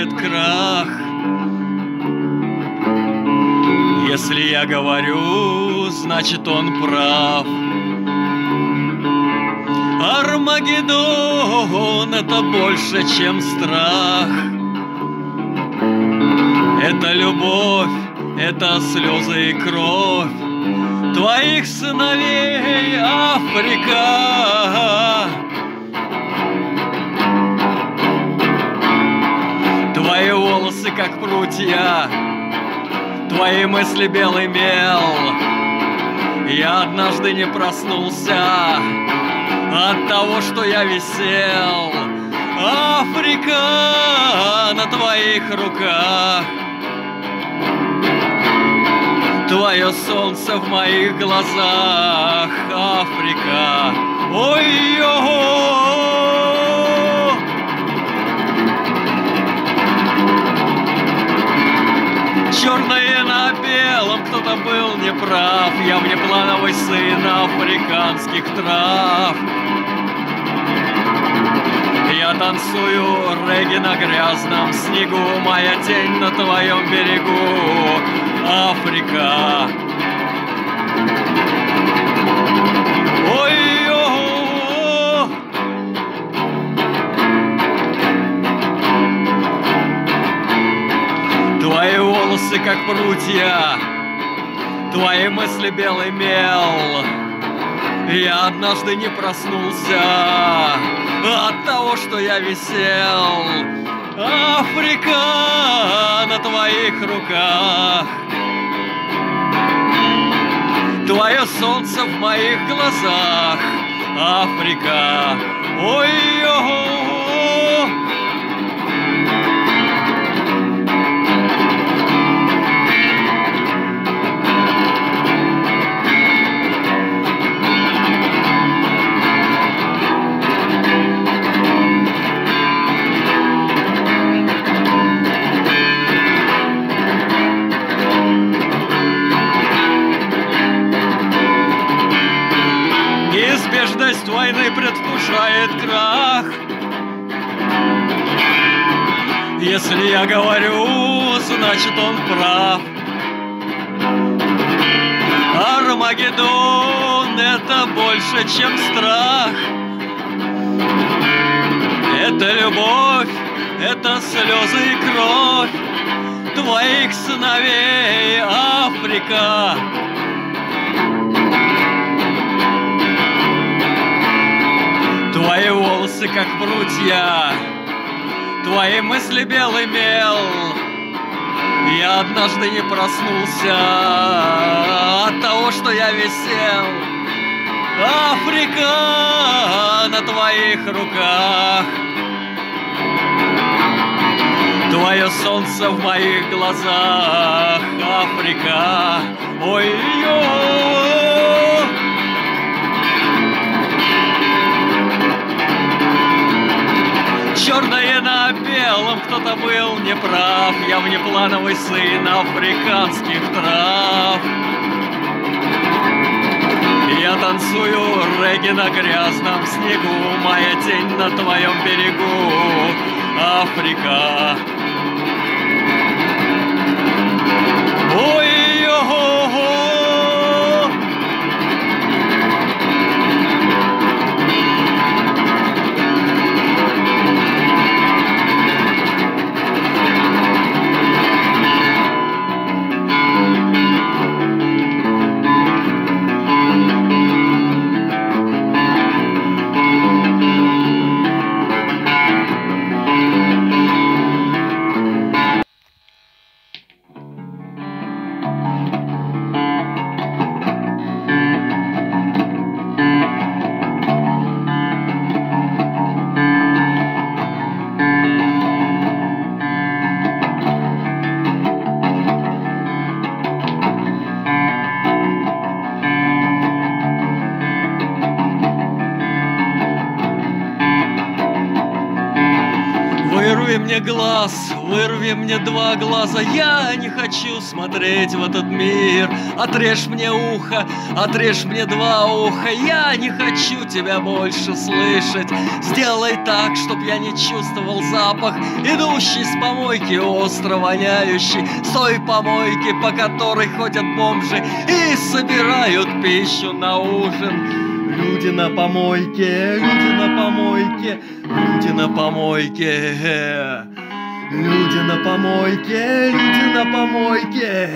Предвкушает крах. Если я говорю, значит он прав. Армагеддон — это больше, чем страх. Это любовь, это слезы и кровь Твоих сыновей, Африка. Волосы, как прутья, Твои мысли белый мел. Я однажды не проснулся от того, что я висел. Африка на твоих руках. Твое солнце в моих глазах, Африка. Ой-ой! Черное на белом, кто-то был неправ Я внеплановый сын африканских трав. Я танцую регги на грязном снегу Моя тень на твоем берегу. Африка. Ой-ой! Волосы как прутья, твои мысли белый мел. Я однажды не проснулся от того, что я висел. Африка на твоих руках. Твое солнце в моих глазах, Африка. Ой-ой-ой! Он прав. Армагеддон — это больше, чем страх. Это любовь, это слезы и кровь твоих сыновей, Африка. Твои волосы как прутья, твои мысли белый мел. Я однажды не проснулся от того, что я висел. Африка на твоих руках. Твое солнце в моих глазах, Африка. Ой-ой! Кто-то был неправ. Я внеплановый сын африканских трав. Я танцую регги на грязном снегу, Моя тень на твоем берегу, Африка. Ой-ой-ой! Вырви мне глаз, вырви мне два глаза. Я не хочу смотреть в этот мир. Отрежь мне ухо, отрежь мне два уха. Я не хочу тебя больше слышать. Сделай так, чтоб я не чувствовал запах Идущий с помойки, остро воняющий. С той помойки, по которой ходят бомжи И собирают пищу на ужин Люди на помойке, люди на помойке, люди на помойке. Люди на помойке, люди на помойке.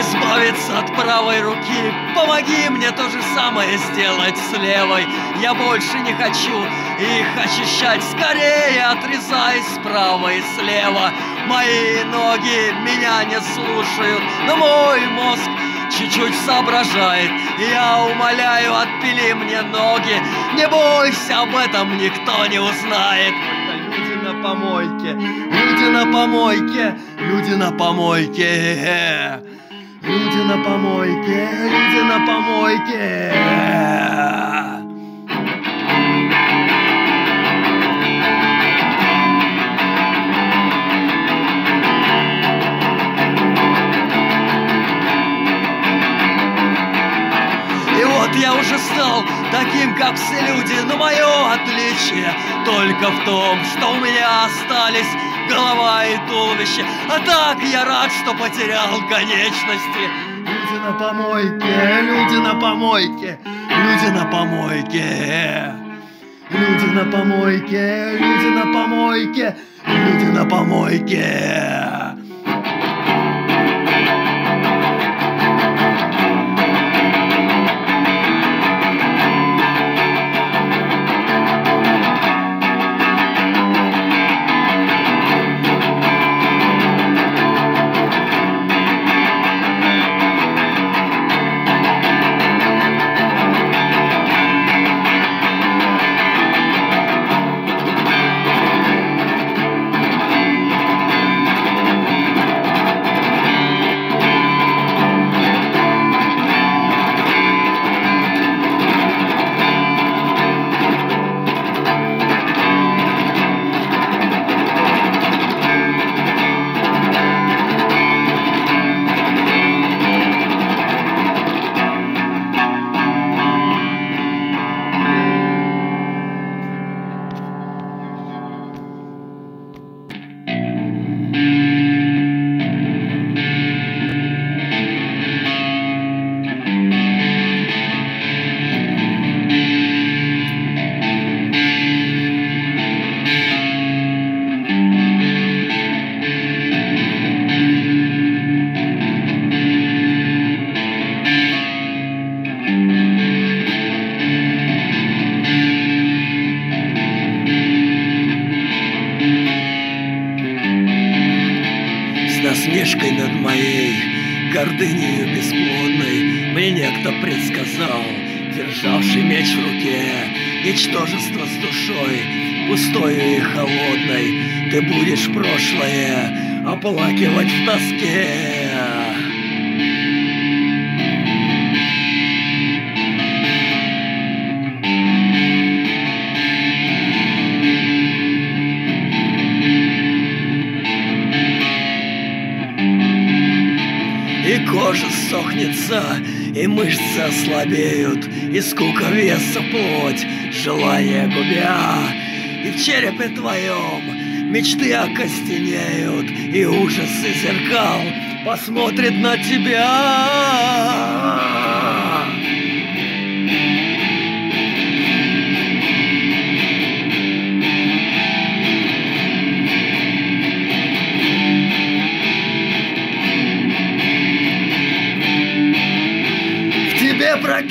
избавиться от правой руки. Помоги мне то же самое сделать с левой. Я больше не хочу их ощущать. Скорее отрезай справа и слева. Мои ноги меня не слушают, но мой мозг чуть-чуть соображает. Я умоляю, отпили мне ноги. Не бойся, об этом никто не узнает. Люди на помойке, люди на помойке, люди на помойке. Люди на помойке, люди на помойке. Я уже стал таким, как все люди, но мое отличие только в том, что у меня остались голова и туловище. А так я рад, что потерял конечности. Люди на помойке, люди на помойке, люди на помойке. Люди на помойке, люди на помойке, люди на помойке. Насмешкой над моей гордынею бесплодной Мне некто предсказал, державший меч в руке Ничтожество с душой, пустою и холодной. Ты будешь прошлое оплакивать в тоске кожа сохнется, и мышцы ослабеют, и скука веса плоть, желание губя. И в черепе твоем мечты окостенеют, и ужасы зеркал посмотрит на тебя.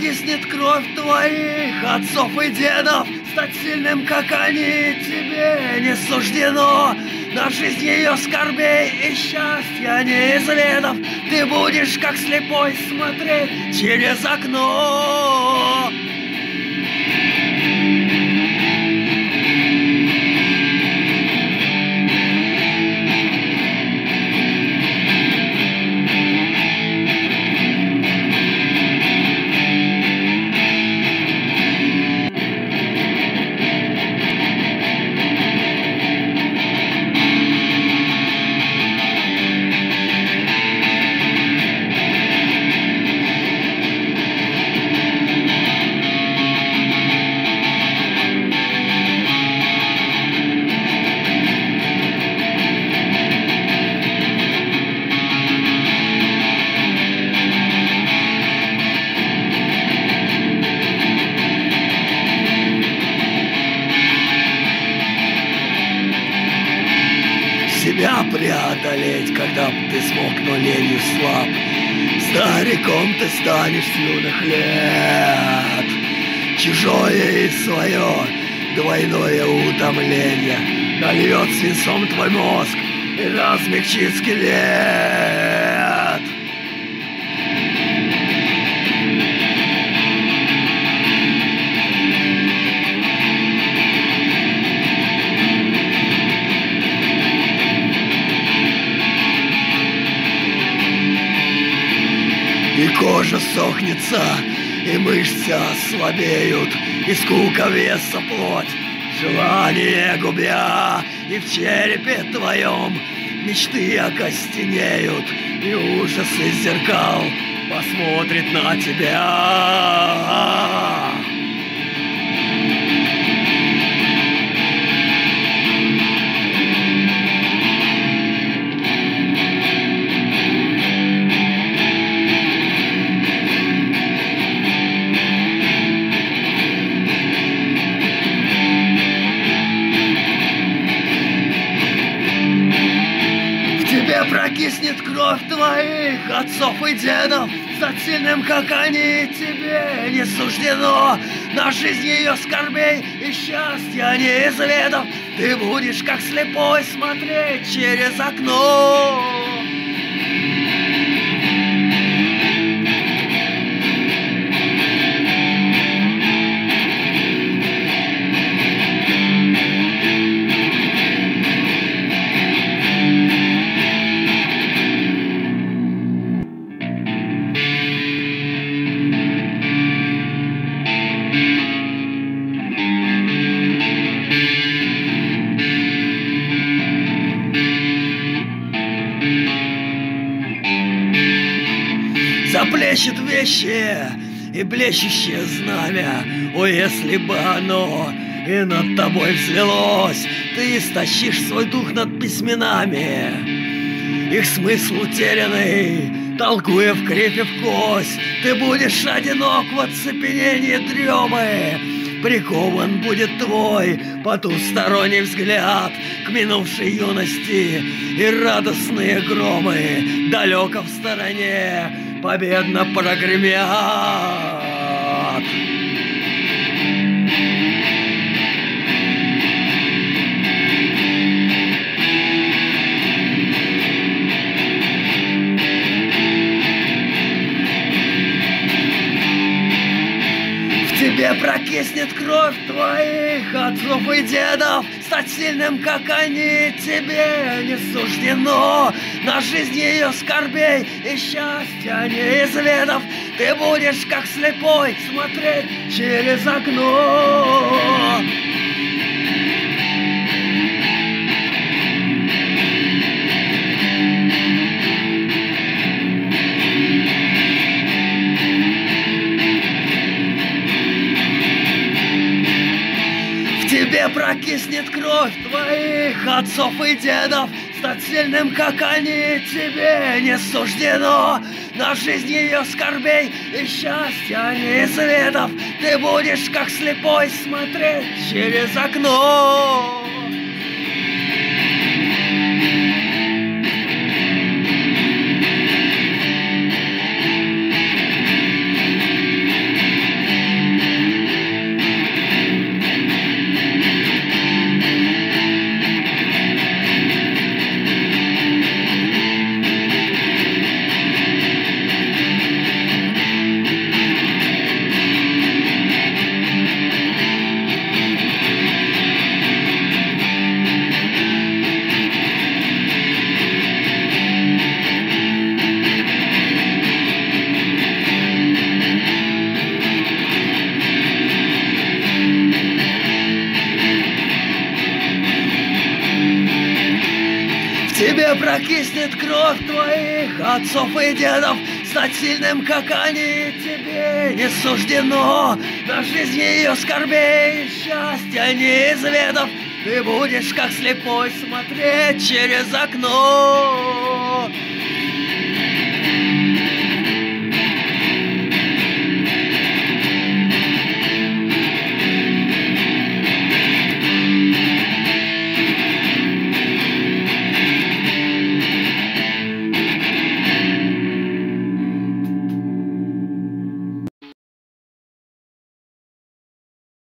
Прокиснет кровь твоих отцов и дедов, Стать сильным, как они, тебе не суждено. На жизнь ее скорбей и счастья неизведов Ты будешь, как слепой, смотреть через окно. Ты смог, но ленью слаб. Стариком ты станешь с юных лет. Чужое и свое, двойное утомление Нальет свинцом твой мозг и размягчит скелет. Кожа сохнется, и мышцы ослабеют, и скука веса плоть, желание губя, и в черепе твоем мечты окостенеют, и ужас из зеркал посмотрит на тебя. Прокиснет кровь твоих отцов и дедов. Стать сильным, как они, тебе не суждено. На жизнь ее скорбей и счастья неизведов Ты будешь, как слепой, смотреть через окно Вещи и блещущее знамя. О, если бы оно и над тобой взвелось Ты истощишь свой дух над письменами. Их смысл утерянный, толкуя в и в кость. Ты будешь одинок в оцепенении дремы. Прикован будет твой потусторонний взгляд К минувшей юности и радостные громы Далеко в стороне победно прогремят. В тебе прокиснет кровь твоих отцов и дедов Стать сильным, как они, тебе не суждено На жизнь ее скорбей и счастья неизведов Ты будешь, как слепой, смотреть через окно. Тебе прокиснет кровь твоих отцов и дедов Стать сильным, как они, тебе не суждено. На жизнь ее скорбей и счастья неизведов Ты будешь, как слепой, смотреть через окно кровь твоих отцов и дедов Стать сильным, как они, тебе не суждено. На жизнь ее скорбей и счастья неизведов Ты будешь, как слепой, смотреть через окно